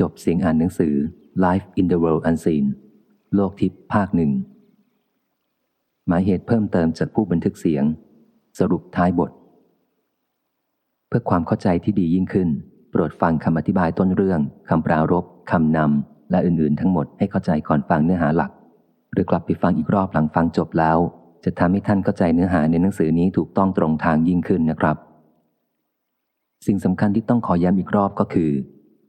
จบเสียงอ่านหนังสือ Life in the World Unseen โลกทิพย์ภาคหนึ่ง หมายเหตุเพิ่มเติมจากผู้บันทึกเสียง สรุปท้ายบท เพื่อความเข้าใจที่ดียิ่งขึ้น โปรดฟังคำอธิบายต้นเรื่องคำปรารบคำนำและอื่น ๆ ทั้งหมดให้เข้าใจก่อนฟังเนื้อหาหลัก หรือกลับไปฟังอีกรอบหลังฟังจบแล้ว จะทำให้ท่านเข้าใจเนื้อหาในหนังสือนี้ถูกต้องตรงทางยิ่งขึ้นนะครับ สิ่งสำคัญที่ต้องขอย้ำอีกรอบก็คือ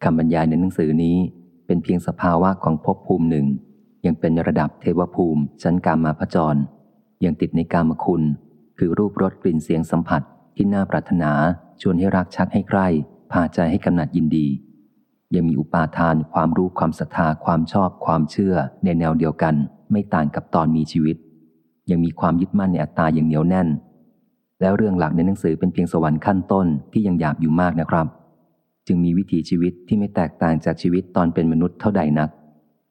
คำบรรยายในหนังสือนี้เป็นเพียงสภาวะของภพภูมิหนึ่ง ยังเป็นระดับเทวภูมิชั้นกามาพจร ยังติดในกามคุณ คือรูปรสกลิ่นเสียงสัมผัสที่น่าปรารถนาชวนให้รักชักให้ใคร่พาใจให้กำหนัดยินดี ยังมีอุปาทานความรู้ความศรัทธาความชอบความเชื่อในแนวเดียวกัน ไม่ต่างกับตอนมีชีวิต ยังมีความยึดมั่นในอัตตาอย่างเหนียวแน่น แล้วเรื่องหลักในหนังสือเป็นเพียงสวรรค์ขั้นต้นที่ยังหยาบอยู่มากนะครับ จึงมีวิถีชีวิตที่ไม่แตกต่างจากชีวิตตอนเป็นมนุษย์เท่าใดนัก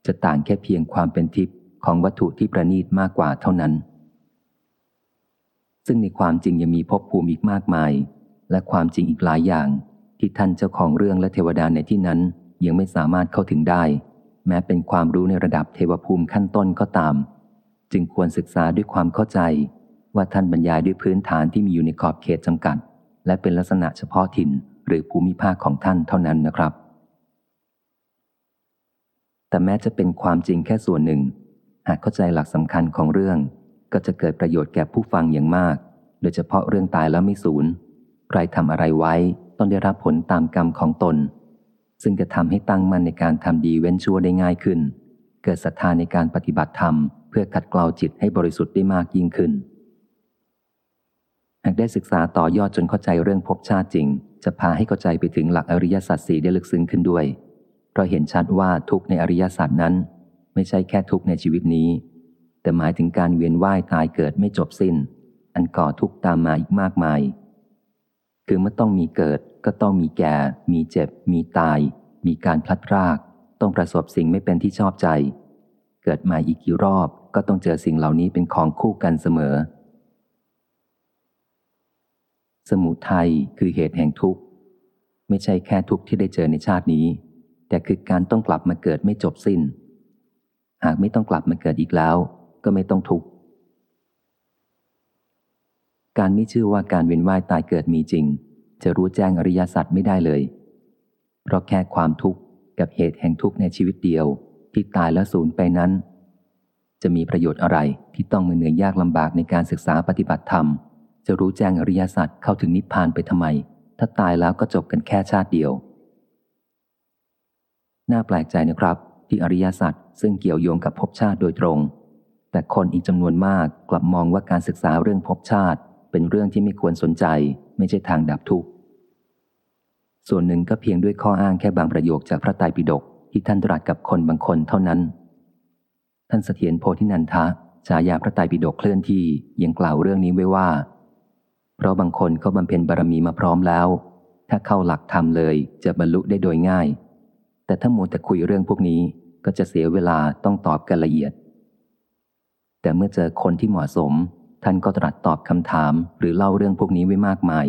จะต่างแค่เพียงความเป็นทิพย์ของวัตถุที่ประณีตมากกว่าเท่านั้น ซึ่งในความจริงยังมีภพภูมิอีกมากมาย และความจริงอีกหลายอย่าง ที่ท่านเจ้าของเรื่องและเทวดาในที่นั้น ยังไม่สามารถเข้าถึงได้ แม้เป็นความรู้ในระดับเทวภูมิขั้นต้นก็ตาม จึงควรศึกษาด้วยความเข้าใจ ว่าท่านบรรยายด้วยพื้นฐานที่มีอยู่ในขอบเขตจำกัด และเป็นลักษณะเฉพาะถิ่น หรือภูมิภาคของท่านเท่านั้นนะครับ แต่แม้จะเป็นความจริงแค่ส่วนหนึ่ง หากเข้าใจหลักสำคัญของเรื่อง ก็จะเกิดประโยชน์แก่ผู้ฟังอย่างมาก โดยเฉพาะเรื่องตายแล้วไม่สูญใครทำอะไรไว้ต้องได้รับผลตามกรรมของตน ซึ่งจะทำให้ตั้งมั่นในการทำดีเว้นชั่วได้ง่ายขึ้น เกิดศรัทธาในการปฏิบัติธรรม เพื่อขัดเกลาจิตให้บริสุทธิ์ได้มากยิ่งขึ้น หากได้ศึกษาต่อยอดจนเข้าใจเรื่องภพชาติจริง จะพาให้เข้าใจไปถึงหลักอริยสัจสี่ได้ลึกซึ้งขึ้นด้วย เพราะเห็นชัดว่าทุกในอริยสัจนั้น ไม่ใช่แค่ทุกในชีวิตนี้ แต่หมายถึงการเวียนว่ายตายเกิดไม่จบสิน้น อันก่อทุกตามมาอีกมากมาย คือเมื่อต้องมีเกิดก็ต้องมีแก่ มีเจ็บ มีตาย มีการพลัดพราก ต้องประสบสิ่งไม่เป็นที่ชอบใจ เกิดมาอีกกี่รอบก็ต้องเจอสิ่งเหล่านี้เป็นของคู่กันเสมอ สมุทัยคือเหตุแห่งทุกข์ ไม่ใช่แค่ทุกข์ที่ได้เจอในชาตินี้ แต่คือการต้องกลับมาเกิดไม่จบสิน้น หากไม่ต้องกลับมาเกิดอีกแล้ว ก็ไม่ต้องทุกข์ การไม่ชื่อว่าการเวียนว่ายตายเกิดมีจริง จะรู้แจ้งอริยสัจไม่ได้เลย เพราะแค่ความทุกข์กับเหตุแห่งทุกข์ในชีวิตเดียว ที่ตายแล้วสูญไปนั้น จะมีประโยชน์อะไรที่ต้องมือเหนื่อยยากลำบากในการศึกษาปฏิบัติธรรม จะรู้แจ้งอริยสัจเข้าถึงนิพพานไปทำไม ถ้าตายแล้วก็จบกันแค่ชาติเดียว น่าแปลกใจนะครับ ที่อริยสัจซึ่งเกี่ยวโยงกับภพชาติโดยตรง แต่คนอีกจำนวนมากกลับมองว่าการศึกษาเรื่องภพชาติ เป็นเรื่องที่ไม่ควรสนใจ ไม่ใช่ทางดับทุกข์ส่วนหนึ่งก็เพียงด้วยข้ออ้างแค่บางประโยคจากพระไตรปิฎกที่ท่านตรัสกับคนบางคนเท่านั้น ท่านเสถียรโพธินันทะฉายาพระไตรปิฎกเคลื่อนที่ยังกล่าวเรื่องนี้ไว้ว่า เพราะบางคนเขาบำเพ็ญบารมีมาพร้อมแล้ว ถ้าเข้าหลักธรรมเลยจะบรรลุได้โดยง่าย แต่ถ้ามัวแต่คุยเรื่องพวกนี้ก็จะเสียเวลาต้องตอบกันละเอียด แต่เมื่อเจอคนที่เหมาะสม ท่านก็ตรัสตอบคำถามหรือเล่าเรื่องพวกนี้ไว้มากมาย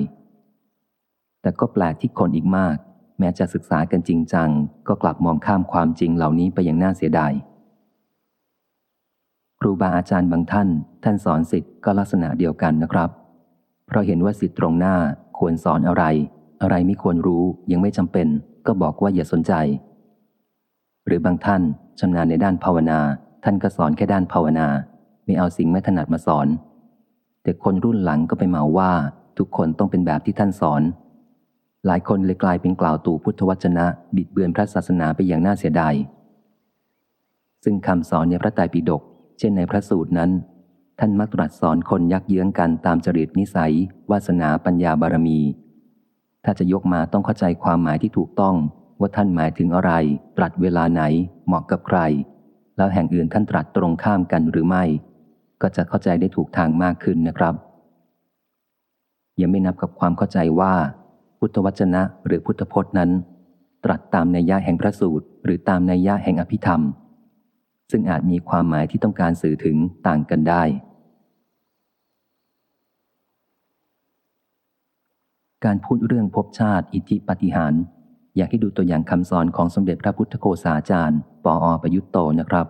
แต่ก็แปลกที่คนอีกมาก แม้จะศึกษากันจริงจัง ก็กลับมองข้ามความจริงเหล่านี้ไปอย่างน่าเสียดายครูบาอาจารย์บางท่าน ท่านสอนสิทธิ์ก็ลักษณะเดียวกันนะครับ เพราะเห็นว่าสิทธิ์ตรงหน้าควรสอนอะไร อะไรไม่ควรรู้ยังไม่จำเป็น ก็บอกว่าอย่าสนใจ หรือบางท่านชำนาญในด้านภาวนา ท่านก็สอนแค่ด้านภาวนา ไม่เอาสิ่งไม่ถนัดมาสอน แต่คนรุ่นหลังก็ไปเหมาว่า ทุกคนต้องเป็นแบบที่ท่านสอน หลายคนเลยกลายเป็นกล่าวตู่พุทธวจนะ บิดเบือนพระศาสนาไปอย่างน่าเสียดายซึ่งคำสอนในพระไตรปิฎกเช่นในพระสูตรนั้น ท่านมักตรัสสอนคนยักเยื้องกันตามจริตนิสัย วาสนาปัญญาบารมี ถ้าจะยกมาต้องเข้าใจความหมายที่ถูกต้อง ว่าท่านหมายถึงอะไร ตรัสเวลาไหน เหมาะกับใคร แล้วแห่งอื่นท่านตรัสตรงข้ามกันหรือไม่ ก็จะเข้าใจได้ถูกทางมากขึ้นนะครับยังไม่นับกับความเข้าใจว่า พุทธวจนะหรือพุทธพจน์นั้น ตรัสตามในยะแห่งพระสูตร หรือตามในยะแห่งอภิธรรม ซึ่งอาจมีความหมายที่ต้องการสื่อถึงต่างกันได้ การพูดเรื่องภพชาติอิทธิปฏิหาร อยากให้ดูตัวอย่างคำสอนของสมเด็จพระพุทธโฆษาจารย์ ปออประยุตโตนะครับ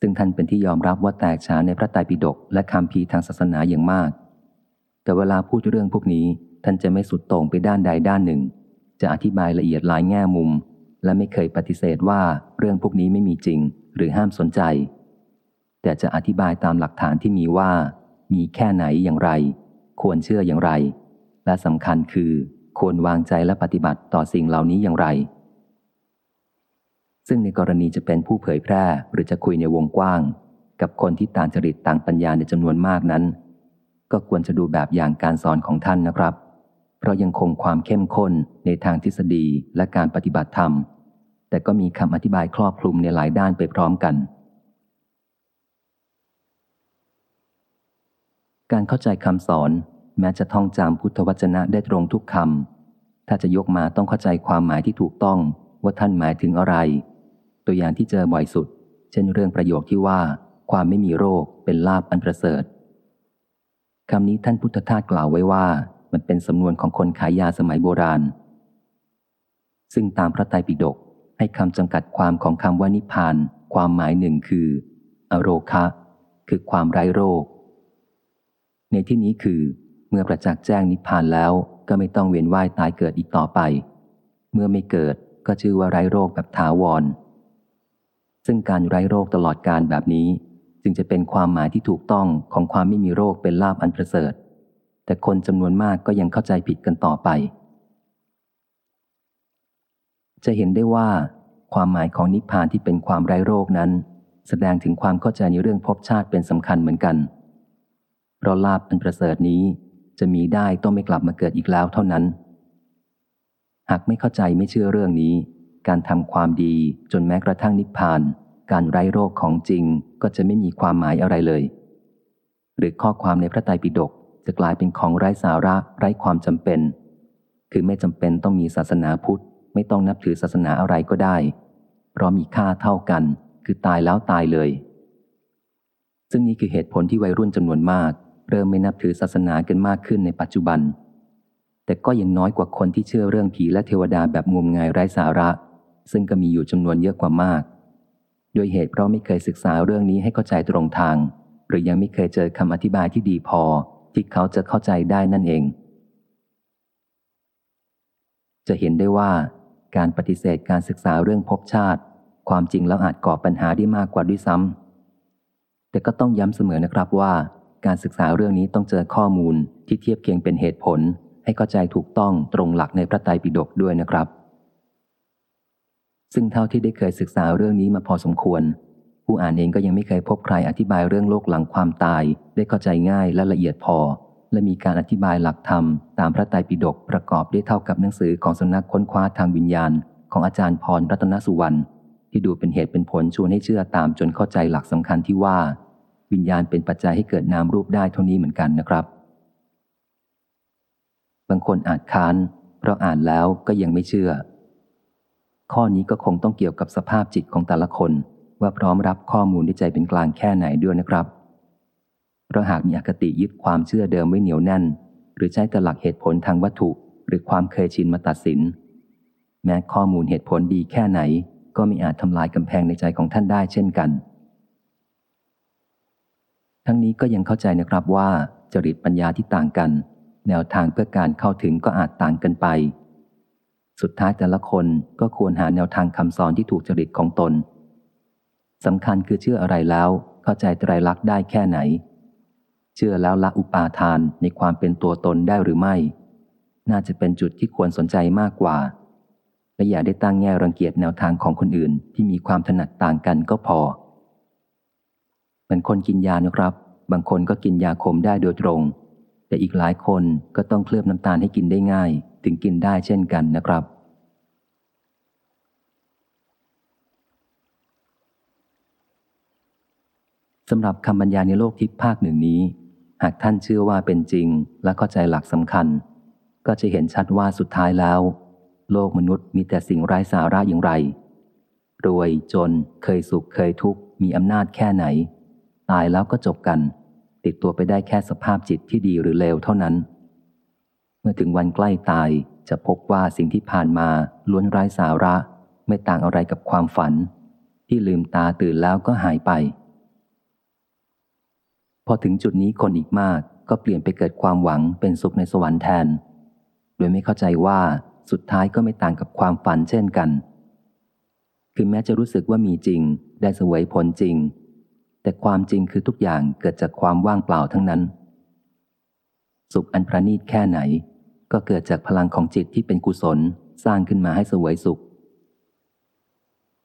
ซึ่งท่านเป็นที่ยอมรับว่าแตกฉานในพระไตรปิฎกและคำพีทางศาสนาอย่างมาก แต่เวลาพูดเรื่องพวกนี้ท่านจะไม่สุดโต่งไปด้านใดด้านหนึ่ง จะอธิบายละเอียดหลายแง่มุม และไม่เคยปฏิเสธว่าเรื่องพวกนี้ไม่มีจริง หรือห้ามสนใจ แต่จะอธิบายตามหลักฐานที่มีว่า มีแค่ไหนอย่างไร ควรเชื่ออย่างไร และสำคัญคือควรวางใจและปฏิบัติต่อสิ่งเหล่านี้อย่างไร ซึ่งในกรณีจะเป็นผู้เผยแพร่หรือจะคุยในวงกว้าง กับคนที่ต่างจริตต่างปัญญาในจำนวนมากนั้น ก็ควรจะดูแบบอย่างการสอนของท่านนะครับ เพราะยังคงความเข้มข้นในทางทฤษฎีและการปฏิบัติธรรม แต่ก็มีคำอธิบายครอบคลุมในหลายด้านไปพร้อมกันการเข้าใจคำสอน แม้จะท่องจำพุทธวจนะได้ตรงทุกคำถ้าจะยกมาต้องเข้าใจความหมายที่ถูกต้องว่าท่านหมายถึงอะไร ตัวอย่างที่เจอบ่อยสุด เช่นเรื่องประโยคที่ว่า ความไม่มีโรคเป็นลาบอันประเสริฐคำนี้ท่านพุทธทาสกล่าวไว้ว่า มันเป็นสำนวนของคนขายยาสมัยโบราณ ซึ่งตามพระไตรปิฎกให้คำจำกัดความของคำว่านิพาน ความหมายหนึ่งคือ อโรคะ คือความไร้โรค ในที่นี้คือ เมื่อประจักษ์แจ้งนิพพานแล้วก็ไม่ต้องเวียนว่ายตายเกิดอีกต่อไป เมื่อไม่เกิดก็ชื่อว่าไร้โรคแบบถาวร ซึ่งการไร้โรคตลอดการแบบนี้ จึงจะเป็นความหมายที่ถูกต้องของความไม่มีโรคเป็นลาบอันประเสริฐ แต่คนจำนวนมากก็ยังเข้าใจผิดกันต่อไป จะเห็นได้ว่า ความหมายของนิพพานที่เป็นความไร้โรคนั้น แสดงถึงความเข้าใจในเรื่องภพชาติเป็นสำคัญเหมือนกัน เพราะลาบอันประเสริฐนี้ จะมีได้ต้องไม่กลับมาเกิดอีกแล้วเท่านั้น หากไม่เข้าใจไม่เชื่อเรื่องนี้ การทำความดีจนแม้กระทั่งนิพพาน การไร้โรคของจริงก็จะไม่มีความหมายอะไรเลย หรือข้อความในพระไตรปิฎกจะกลายเป็นของไร้สาระไร้ความจำเป็น คือไม่จำเป็นต้องมีศาสนาพุทธ ไม่ต้องนับถือศาสนาอะไรก็ได้ เพราะมีค่าเท่ากัน คือตายแล้วตายเลย ซึ่งนี่คือเหตุผลที่วัยรุ่นจำนวนมาก เริ่มไม่นับถือศาสนากันมากขึ้นในปัจจุบัน แต่ก็ยังน้อยกว่าคนที่เชื่อเรื่องผีและเทวดาแบบงมงายไร้สาระ ซึ่งก็มีอยู่จำนวนเยอะกว่ามาก โดยเหตุเพราะไม่เคยศึกษาเรื่องนี้ให้เข้าใจตรงทาง หรือยังไม่เคยเจอคำอธิบายที่ดีพอที่เขาจะเข้าใจได้นั่นเอง จะเห็นได้ว่า การปฏิเสธการศึกษาเรื่องภพชาติ ความจริงแล้วอาจก่อปัญหาได้มากกว่าด้วยซ้ำแต่ก็ต้องย้ำเสมอนะครับว่า การศึกษาเรื่องนี้ต้องเจอข้อมูลที่เทียบเคียงเป็นเหตุผล ให้เข้าใจถูกต้องตรงหลักในพระไตรปิฎกด้วยนะครับ ซึ่งเท่าที่ได้เคยศึกษาเรื่องนี้มาพอสมควร ผู้อ่านเองก็ยังไม่เคยพบใครอธิบายเรื่องโลกหลังความตาย ได้เข้าใจง่ายและละเอียดพอ และมีการอธิบายหลักธรรม ตามพระไตรปิฎกประกอบได้เท่ากับหนังสือของสำนักค้นคว้าทางวิญญาณ ของอาจารย์พรรัตนสุวรรณที่ดูเป็นเหตุเป็นผลชวนให้เชื่อตามจนเข้าใจหลักสำคัญที่ว่า วิญญาณเป็นปัจจัยให้เกิดนามรูปได้เท่านี้เหมือนกันนะครับ บางคนอาจค้าน เพราะอ่านแล้วก็ยังไม่เชื่อ ข้อนี้ก็คงต้องเกี่ยวกับสภาพจิตของแต่ละคน ว่าพร้อมรับข้อมูลด้วยใจเป็นกลางแค่ไหนด้วยนะครับเพราะหากมีอคติยึดความเชื่อเดิมไว้เหนียวแน่น หรือใช้แต่หลักเหตุผลทางวัตถุ หรือความเคยชินมาตัดสิน แม้ข้อมูลเหตุผลดีแค่ไหน ก็ไม่อาจทำลายกำแพงในใจของท่านได้เช่นกัน ทั้งนี้ก็ยังเข้าใจนะครับว่าจริตปัญญาที่ต่างกัน แนวทางเพื่อการเข้าถึงก็อาจต่างกันไป สุดท้ายแต่ละคนก็ควรหาแนวทางคำสอนที่ถูกจริตของตนสำคัญคือเชื่ออะไรแล้วเข้าใจไตรลักษณ์ได้แค่ไหน เชื่อแล้วละอุปาทานในความเป็นตัวตนได้หรือไม่ น่าจะเป็นจุดที่ควรสนใจมากกว่า และอย่าได้ตั้งแง่รังเกียจแนวทางของคนอื่นที่มีความถนัดต่างกันก็พอ เหมือนคนกินยานะครับ บางคนก็กินยาขมได้โดยตรง แต่อีกหลายคนก็ต้องเคลือบน้ำตาลให้กินได้ง่าย ถึงกินได้เช่นกันนะครับ สำหรับคำบรรยายในโลกทิพย์ภาคหนึ่งนี้ หากท่านเชื่อว่าเป็นจริงและเข้าใจหลักสำคัญ ก็จะเห็นชัดว่าสุดท้ายแล้ว โลกมนุษย์มีแต่สิ่งไร้สาระอย่างไร รวยจนเคยสุขเคยทุกข์มีอำนาจแค่ไหน ตายแล้วก็จบกัน ติดตัวไปได้แค่สภาพจิตที่ดีหรือเลวเท่านั้น เมื่อถึงวันใกล้ตายจะพบว่าสิ่งที่ผ่านมาล้วนไร้สาระ ไม่ต่างอะไรกับความฝัน ที่ลืมตาตื่นแล้วก็หายไป พอถึงจุดนี้คนอีกมากก็เปลี่ยนไปเกิดความหวังเป็นสุขในสวรรค์แทน โดยไม่เข้าใจว่าสุดท้ายก็ไม่ต่างกับความฝันเช่นกัน คือแม้จะรู้สึกว่ามีจริง ได้สวยผลจริง แต่ความจริงคือทุกอย่างเกิดจากความว่างเปล่าทั้งนั้น สุขอันประณีตแค่ไหน ก็เกิดจากพลังของจิตที่เป็นกุศลสร้างขึ้นมาให้สวยสุข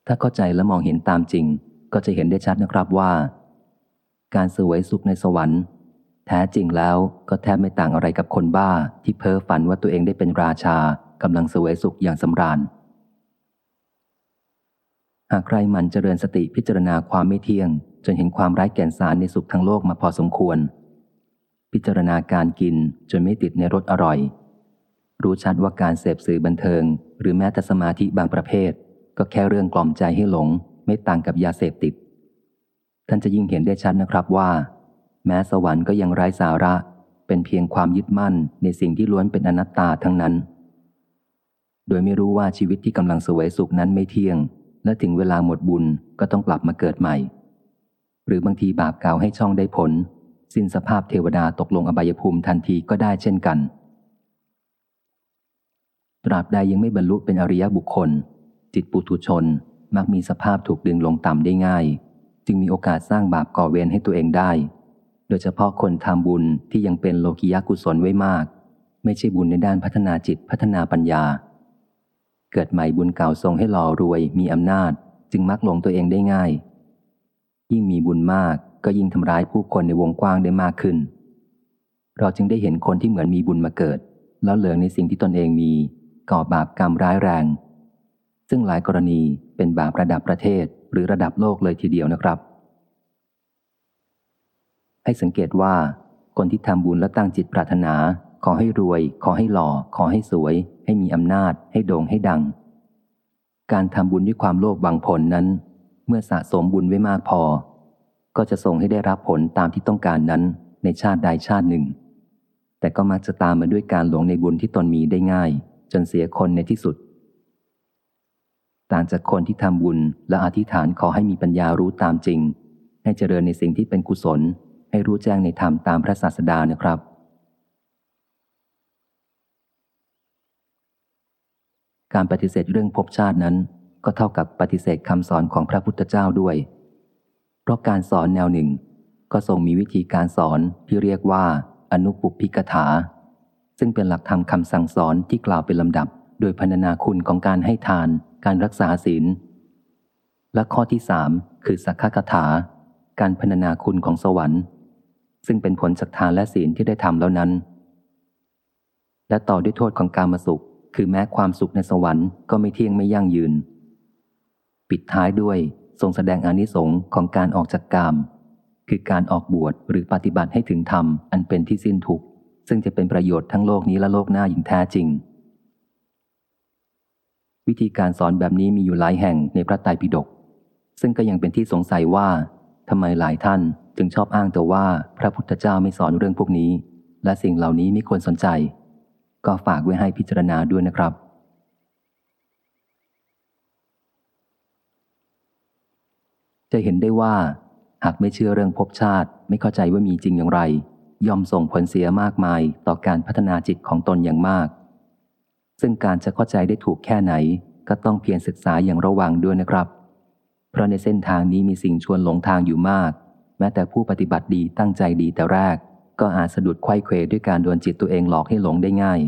ถ้าเข้าใจและมองเห็นตามจริง ก็จะเห็นได้ชัดนะครับว่า การสวยสุขในสวรรค์ แท้จริงแล้วก็แทบไม่ต่างอะไรกับคนบ้าที่เพ้อฝันว่าตัวเองได้เป็นราชากำลังสวยสุขอย่างสำราญหากใครหมั่นเจริญสติพิจารณาความไม่เที่ยง จนเห็นความร้ายแก่นสารในสุขทั้งโลกมาพอสมควร พิจารณาการกินจนไม่ติดในรสอร่อย รู้ชัดว่าการเสพสื่อบันเทิง หรือแม้แต่สมาธิบางประเภท ก็แค่เรื่องกล่อมใจให้หลง ไม่ต่างกับยาเสพติด ท่านจะยิ่งเห็นได้ชัดนะครับว่า แม้สวรรค์ก็ยังไร้สาระ เป็นเพียงความยึดมั่นในสิ่งที่ล้วนเป็นอนัตตาทั้งนั้น โดยไม่รู้ว่าชีวิตที่กำลังสวยสุขนั้นไม่เที่ยง และถึงเวลาหมดบุญก็ต้องกลับมาเกิดใหม่ รือบางทีบาปเก่าให้ช่องได้ผล สิ้นสภาพเทวดาตกลงอบายภูมิทันทีก็ได้เช่นกัน ตราบใดยังไม่บรรลุเป็นอริยบุคคล จิตปุถุชนมักมีสภาพถูกดึงลงต่ำได้ง่าย จึงมีโอกาสสร้างบาปก่อเวรให้ตัวเองได้ โดยเฉพาะคนทำบุญที่ยังเป็นโลกิยากุศลไว้มาก ไม่ใช่บุญในด้านพัฒนาจิตพัฒนาปัญญา เกิดใหม่บุญเก่าทรงให้หล่อรวยมีอำนาจ จึงมักลงตัวเองได้ง่าย ยิ่งมีบุญมากก็ยิ่งทำร้ายผู้คนในวงกว้างได้มากขึ้น เราจึงได้เห็นคนที่เหมือนมีบุญมาเกิด แล้วเหลืองในสิ่งที่ตนเองมีก่อบาปกรรมร้ายแรง ซึ่งหลายกรณีเป็นบาประดับประเทศหรือระดับโลกเลยทีเดียวนะครับ ให้สังเกตว่า คนที่ทำบุญและตั้งจิตปรารถนา ขอให้รวย ขอให้หล่อ ขอให้สวย ให้มีอำนาจ ให้โด่งให้ดัง การทำบุญด้วยความโลภหวังผลนั้น เมื่อสะสมบุญไว้มากพอ ก็จะส่งให้ได้รับผลตามที่ต้องการนั้นในชาติใดชาติหนึ่ง แต่ก็มักจะตามมาด้วยการหลงในบุญที่ตนมีได้ง่าย จนเสียคนในที่สุด ต่างจากคนที่ทำบุญและอธิษฐานขอให้มีปัญญารู้ตามจริง ให้เจริญในสิ่งที่เป็นกุศล ให้รู้แจ้งในธรรมตามพระศาสดานะครับการปฏิเสธเรื่องภพชาตินั้น ก็เท่ากับปฏิเสธคำสอนของพระพุทธเจ้าด้วย เพราะการสอนแนวหนึ่ง ก็ทรงมีวิธีการสอนที่เรียกว่าอนุปุพิกถา ซึ่งเป็นหลักธรรมคำสั่งสอนที่กล่าวเป็นลำดับ โดยพรรณนาคุณของการให้ทาน การรักษาศีล และข้อที่สามคือสักขคถา การพรรณนาคุณของสวรรค์ ซึ่งเป็นผลจากทานและศีลที่ได้ทำแล้วนั้น และต่อด้วยโทษของการมาสุข คือแม้ความสุขในสวรรค์ก็ไม่เที่ยงไม่ยั่งยืน ปิดท้ายด้วยทรงแสดงอนิสงส์ของการออกจากกาม คือการออกบวชหรือปฏิบัติให้ถึงธรรมอันเป็นที่สิ้นทุกข์ซึ่งจะเป็นประโยชน์ทั้งโลกนี้และโลกหน้าอย่างแท้จริง วิธีการสอนแบบนี้มีอยู่หลายแห่งในพระไตรปิฎกซึ่งก็ยังเป็นที่สงสัยว่าทำไมหลายท่านจึงชอบอ้างแต่ว่าพระพุทธเจ้าไม่สอนเรื่องพวกนี้ และสิ่งเหล่านี้ไม่ควรสนใจ ก็ฝากไว้ให้พิจารณาด้วยนะครับ จะเห็นได้ว่า หากไม่เชื่อเรื่องภพชาติ ไม่เข้าใจว่ามีจริงอย่างไร ย่อมส่งผลเสียมากมายต่อการพัฒนาจิตของตนอย่างมาก ซึ่งการจะเข้าใจได้ถูกแค่ไหน ก็ต้องเพียรศึกษาอย่างระวังด้วยนะครับ เพราะในเส้นทางนี้มีสิ่งชวนหลงทางอยู่มาก แม้แต่ผู้ปฏิบัติดีตั้งใจดีแต่แรก ก็อาจสะดุดไข้เควด้วยการโดนจิตตัวเองหลอกให้หลงได้ง่าย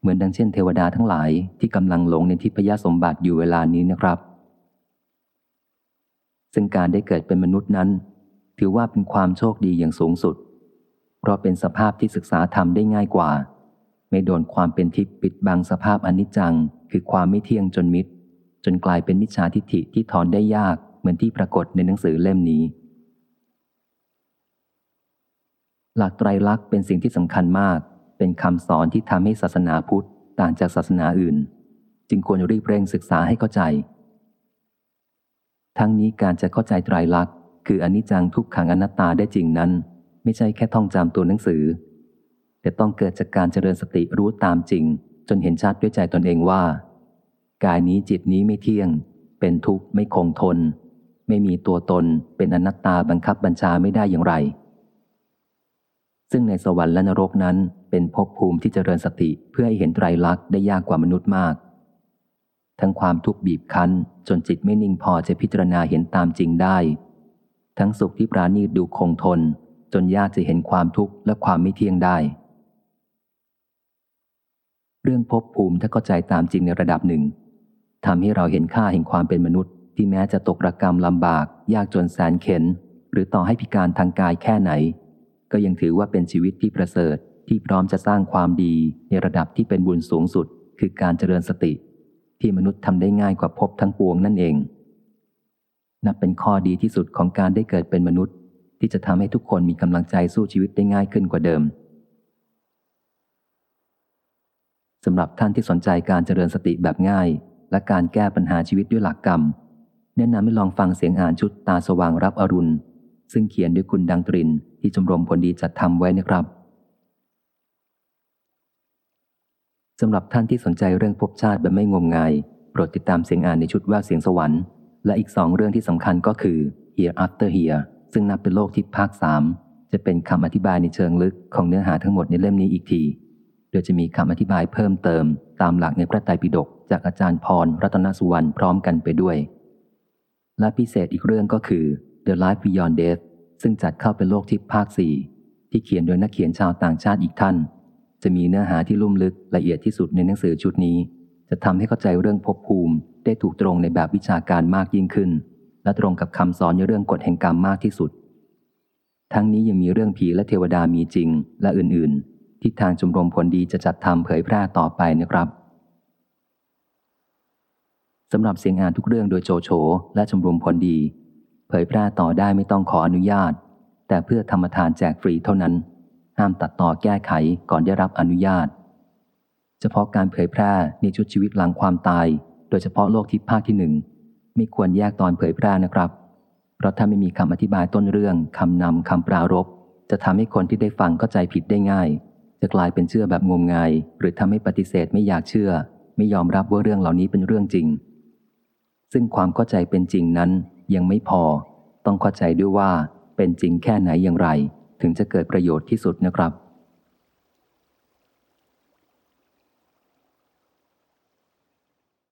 เหมือนดังเช่นเทวดาทั้งหลายที่กำลังหลงในทิพยสมบัติอยู่เวลานี้นะครับ ซึ่งการได้เกิดเป็นมนุษย์นั้น ถือว่าเป็นความโชคดีอย่างสูงสุด เพราะเป็นสภาพที่ศึกษาธรรมได้ง่ายกว่า ไม่โดนความเป็นทิพย์ปิดบังสภาพอนิจจัง คือความไม่เที่ยงจนมิดจนกลายเป็นมิจฉาทิฏฐิที่ถอนได้ยากเหมือนที่ปรากฏในหนังสือเล่มนี้ หลักไตรลักษณ์เป็นสิ่งที่สำคัญมาก เป็นคำสอนที่ทำให้ศาสนาพุทธต่างจากศาสนาอื่น จึงควรรีบเร่งศึกษาให้เข้าใจ ทั้งนี้การจะเข้าใจไตรลักษณ์คืออนิจจังทุกขังอนัตตาได้จริงนั้น ไม่ใช่แค่ท่องจำตัวหนังสือ แต่ต้องเกิดจากการเจริญสติรู้ตามจริง จนเห็นชัดด้วยใจตนเองว่า กายนี้จิตนี้ไม่เที่ยง เป็นทุกข์ไม่คงทน ไม่มีตัวตนเป็นอนัตตาบังคับบัญชาไม่ได้อย่างไร ซึ่งในสวรรค์และนรกนั้นเป็นภพภูมิที่เจริญสติเพื่อให้เห็นไตรลักษณ์ได้ยากกว่ามนุษย์มาก ทั้งความทุกข์บีบคั้น จนจิตไม่นิ่งพอจะพิจารณาเห็นตามจริงได้ ทั้งสุขที่ปราณีตดูคงทน จนยากจะเห็นความทุกข์และความไม่เที่ยงได้ เรื่องภพภูมิถ้าเข้าใจตามจริงในระดับหนึ่งทำให้เราเห็นค่าแห่งความเป็นมนุษย์ ที่แม้จะตกระกรรมลำบาก ยากจนแสนเข็น หรือต่อให้พิการทางกายแค่ไหน ก็ยังถือว่าเป็นชีวิตที่ประเสริฐที่พร้อมจะสร้างความดีในระดับที่เป็นบุญสูงสุด คือการเจริญสติ ที่มนุษย์ทำได้ง่ายกว่าภพทั้งปวงนั่นเอง นับเป็นข้อดีที่สุดของการได้เกิดเป็นมนุษย์ ที่จะทำให้ทุกคนมีกำลังใจสู้ชีวิตได้ง่ายขึ้นกว่าเดิมสำหรับท่านที่สนใจการเจริญสติแบบง่าย และการแก้ปัญหาชีวิตด้วยหลักกรรม แนะนำให้ลองฟังเสียงอ่านชุดตาสว่างรับอรุณ ซึ่งเขียนด้วยคุณดังตรินที่ชมรมผลดีจัดทำไว้นะครับ สำหรับท่านที่สนใจเรื่องภพชาติแบบไม่งมงาย โปรดติดตามเสียงอ่านในชุดว่าเสียงสวรรค์ และอีกสองเรื่องที่สำคัญก็คือ Here After Here ซึ่งนับเป็นโลกทิพย์ภาคสามจะเป็นคำอธิบายในเชิงลึกของเนื้อหาทั้งหมดในเล่มนี้อีกที โดยจะมีคำอธิบายเพิ่มเติม ตามหลักในพระไตรปิฎกจากอาจารย์พรรัตนสุวรรณพร้อมกันไปด้วย และพิเศษอีกเรื่องก็คือ The Life Beyond Death ซึ่งจัดเข้าเป็นโลกทิพย์ภาคสี่ที่เขียนโดยนักเขียนชาวต่างชาติอีกท่าน จะมีเนื้อหาที่ลุ่มลึกละเอียดที่สุดในหนังสือชุดนี้ จะทำให้เข้าใจเรื่องภพภูมิ ได้ถูกตรงในแบบวิชาการมากยิ่งขึ้น และตรงกับคำสอนในเรื่องกฎแห่งกรรมมากที่สุด ทั้งนี้ยังมีเรื่องผีและเทวดามีจริง และอื่นๆ ที่ทางชมรมผลดีจะจัดทำเผยแพร่ต่อไปนะครับสำหรับเสียงอ่านทุกเรื่องโดยโจโฉและชมรมผลดี เผยแพร่ต่อได้ไม่ต้องขออนุญาต แต่เพื่อธรรมทานแจกฟรีเท่านั้น ห้ามตัดต่อแก้ไขก่อนได้รับอนุญาต เฉพาะการเผยแพร่ในชุดชีวิตหลังความตาย โดยเฉพาะโลกทิพย์ภาคที่หนึ่งไม่ควรแยกตอนเผยแพร่นะครับ เพราะถ้าไม่มีคำอธิบายต้นเรื่องคำนำคำปรารบจะทำให้คนที่ได้ฟังเข้าใจผิดได้ง่าย จะกลายเป็นเชื่อแบบงมงาย หรือทำให้ปฏิเสธไม่อยากเชื่อ ไม่ยอมรับว่าเรื่องเหล่านี้เป็นเรื่องจริง ซึ่งความเข้าใจเป็นจริงนั้นยังไม่พอ ต้องเข้าใจด้วยว่าเป็นจริงแค่ไหนอย่างไร ถึงจะเกิดประโยชน์ที่สุดนะครับ